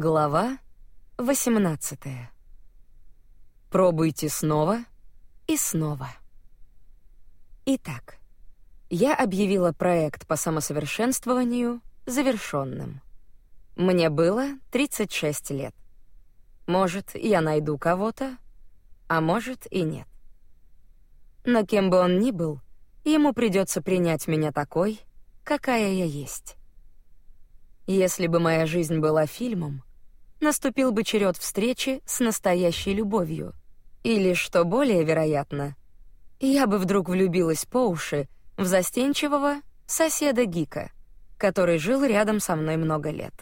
Глава 18. Пробуйте снова и снова. Итак, я объявила проект по самосовершенствованию завершенным. Мне было 36 лет. Может, я найду кого-то, а может и нет. Но кем бы он ни был, ему придется принять меня такой, какая я есть. Если бы моя жизнь была фильмом, наступил бы черед встречи с настоящей любовью. Или, что более вероятно, я бы вдруг влюбилась по уши в застенчивого соседа Гика, который жил рядом со мной много лет.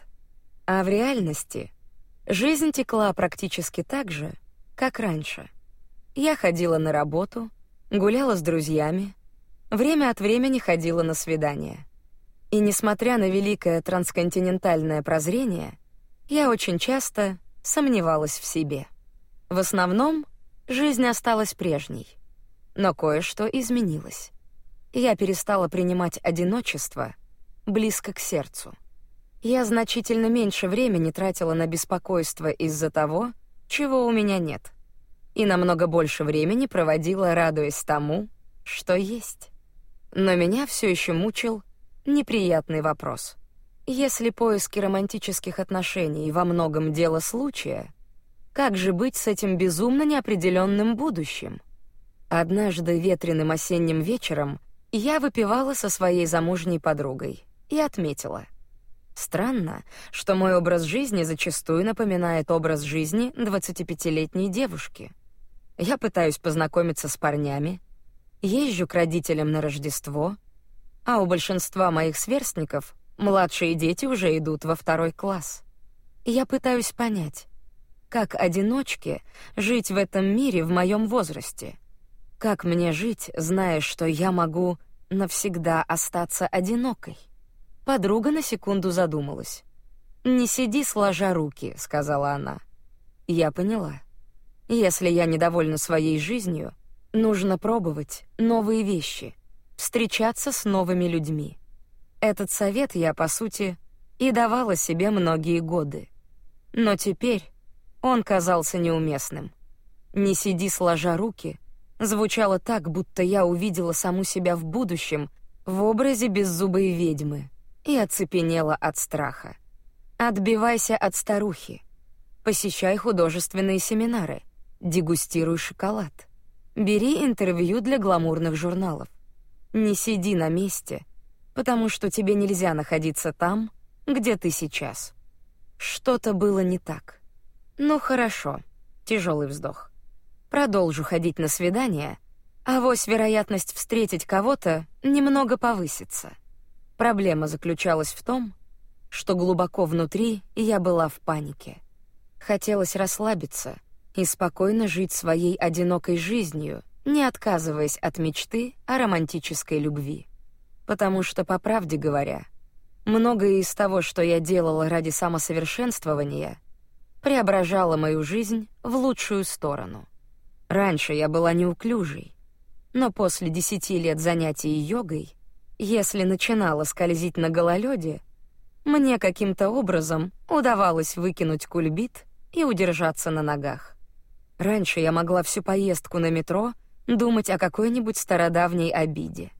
А в реальности жизнь текла практически так же, как раньше. Я ходила на работу, гуляла с друзьями, время от времени ходила на свидания. И несмотря на великое трансконтинентальное прозрение, я очень часто сомневалась в себе. В основном жизнь осталась прежней, но кое-что изменилось. Я перестала принимать одиночество близко к сердцу. Я значительно меньше времени тратила на беспокойство из-за того, чего у меня нет, и намного больше времени проводила, радуясь тому, что есть. Но меня все еще мучил неприятный вопрос. Если поиски романтических отношений во многом дело случая, как же быть с этим безумно неопределенным будущим? Однажды ветреным осенним вечером я выпивала со своей замужней подругой и отметила: странно, что мой образ жизни зачастую напоминает образ жизни 25-летней девушки. Я пытаюсь познакомиться с парнями, езжу к родителям на Рождество, а у большинства моих сверстников младшие дети уже идут во второй класс. Я пытаюсь понять, как одиночке жить в этом мире в моем возрасте. Как мне жить, зная, что я могу навсегда остаться одинокой? Подруга на секунду задумалась. «Не сиди сложа руки», — сказала она. Я поняла. Если я недовольна своей жизнью, нужно пробовать новые вещи — встречаться с новыми людьми. Этот совет я, по сути, и давала себе многие годы. Но теперь он казался неуместным. «Не сиди сложа руки» звучало так, будто я увидела саму себя в будущем в образе беззубой ведьмы и оцепенела от страха. Отбивайся от старухи. Посещай художественные семинары, дегустируй шоколад. Бери интервью для гламурных журналов. Не сиди на месте, потому что тебе нельзя находиться там, где ты сейчас. Что-то было не так. Ну хорошо. Тяжелый вздох. Продолжу ходить на свидания, а вось вероятность встретить кого-то немного повысится. Проблема заключалась в том, что глубоко внутри я была в панике. Хотелось расслабиться и спокойно жить своей одинокой жизнью, не отказываясь от мечты о романтической любви. Потому что, по правде говоря, многое из того, что я делала ради самосовершенствования, преображало мою жизнь в лучшую сторону. Раньше я была неуклюжей, но после десяти лет занятий йогой, если начинала скользить на гололёде, мне каким-то образом удавалось выкинуть кульбит и удержаться на ногах. Раньше я могла всю поездку на метро — думать о какой-нибудь стародавней обиде.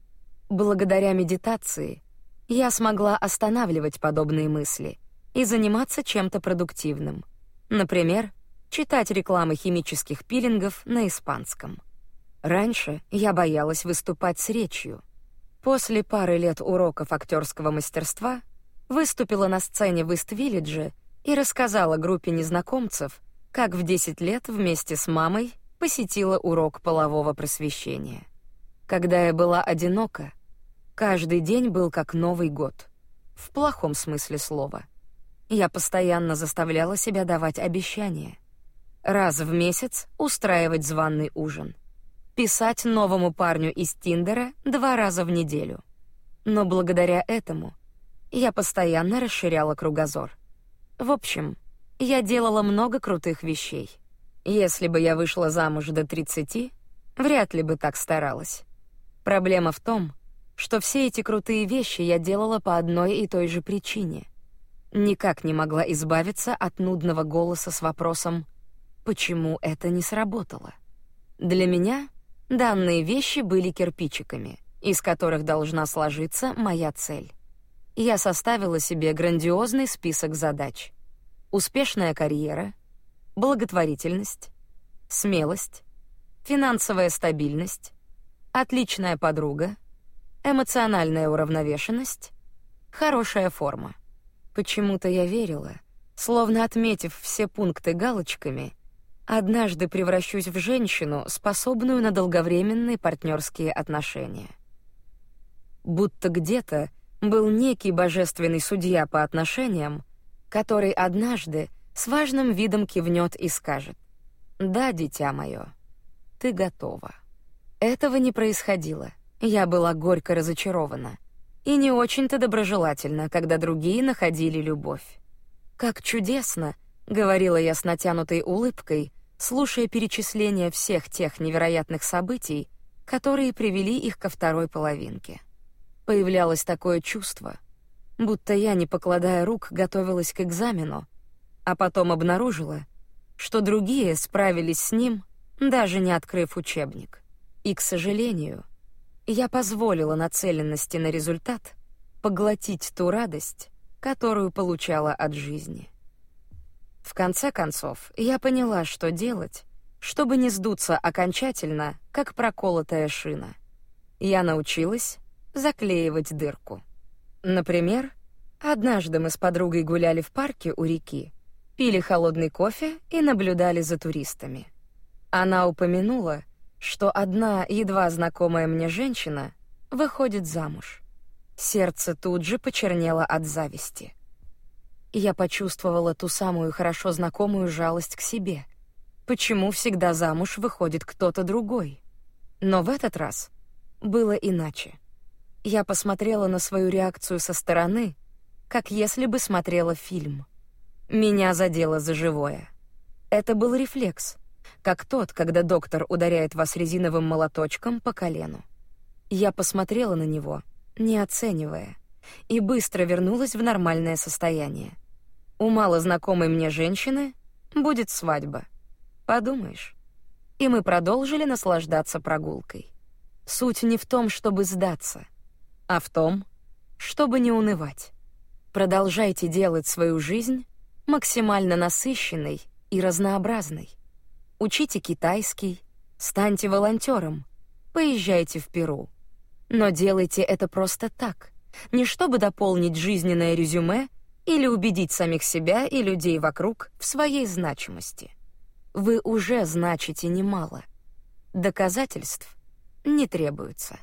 Благодаря медитации я смогла останавливать подобные мысли и заниматься чем-то продуктивным. Например, читать рекламы химических пилингов на испанском. Раньше я боялась выступать с речью. После пары лет уроков актерского мастерства выступила на сцене в Ист-Виллидже и рассказала группе незнакомцев, как в 10 лет вместе с мамой посетила урок полового просвещения. Когда я была одинока, каждый день был как Новый год, в плохом смысле слова. Я постоянно заставляла себя давать обещания. Раз в месяц устраивать званый ужин. Писать новому парню из Тиндера два раза в неделю. Но благодаря этому я постоянно расширяла кругозор. В общем, я делала много крутых вещей — если бы я вышла замуж до 30, вряд ли бы так старалась. Проблема в том, что все эти крутые вещи я делала по одной и той же причине. никак не могла избавиться от нудного голоса с вопросом «Почему это не сработало?». Для меня данные вещи были кирпичиками, из которых должна сложиться моя цель. Я составила себе грандиозный список задач. Успешная карьера, благотворительность, смелость, финансовая стабильность, отличная подруга, эмоциональная уравновешенность, хорошая форма. Почему-то я верила, словно отметив все пункты галочками, однажды превращусь в женщину, способную на долговременные партнерские отношения. Будто где-то был некий божественный судья по отношениям, который однажды с важным видом кивнет и скажет: "Да, дитя мое, ты готова". Этого не происходило. Я была горько разочарована и не очень-то доброжелательна, когда другие находили любовь. Как чудесно, говорила я с натянутой улыбкой, слушая перечисление всех тех невероятных событий, которые привели их ко второй половинке. Появлялось такое чувство, будто я, не покладая рук, готовилась к экзамену, а потом обнаружила, что другие справились с ним, даже не открыв учебник. И, к сожалению, я позволила нацеленности на результат поглотить ту радость, которую получала от жизни. В конце концов, я поняла, что делать, чтобы не сдуться окончательно, как проколотая шина. Я научилась заклеивать дырку. Например, однажды мы с подругой гуляли в парке у реки, пили холодный кофе и наблюдали за туристами. Она упомянула, что одна едва знакомая мне женщина выходит замуж. Сердце тут же почернело от зависти. Я почувствовала ту самую хорошо знакомую жалость к себе. Почему всегда замуж выходит кто-то другой? Но в этот раз было иначе. Я посмотрела на свою реакцию со стороны, как если бы смотрела фильм. Меня задело за живое. Это был рефлекс — как тот, когда доктор ударяет вас резиновым молоточком по колену. Я посмотрела на него, не оценивая, и быстро вернулась в нормальное состояние. У малознакомой мне женщины будет свадьба. Подумаешь. И мы продолжили наслаждаться прогулкой. Суть не в том, чтобы сдаться, а в том, чтобы не унывать. Продолжайте делать свою жизнь максимально насыщенной и разнообразной. Учите китайский, станьте волонтером, поезжайте в Перу. Но делайте это просто так, не чтобы дополнить жизненное резюме или убедить самих себя и людей вокруг в своей значимости. Вы уже значите немало. Доказательств не требуется.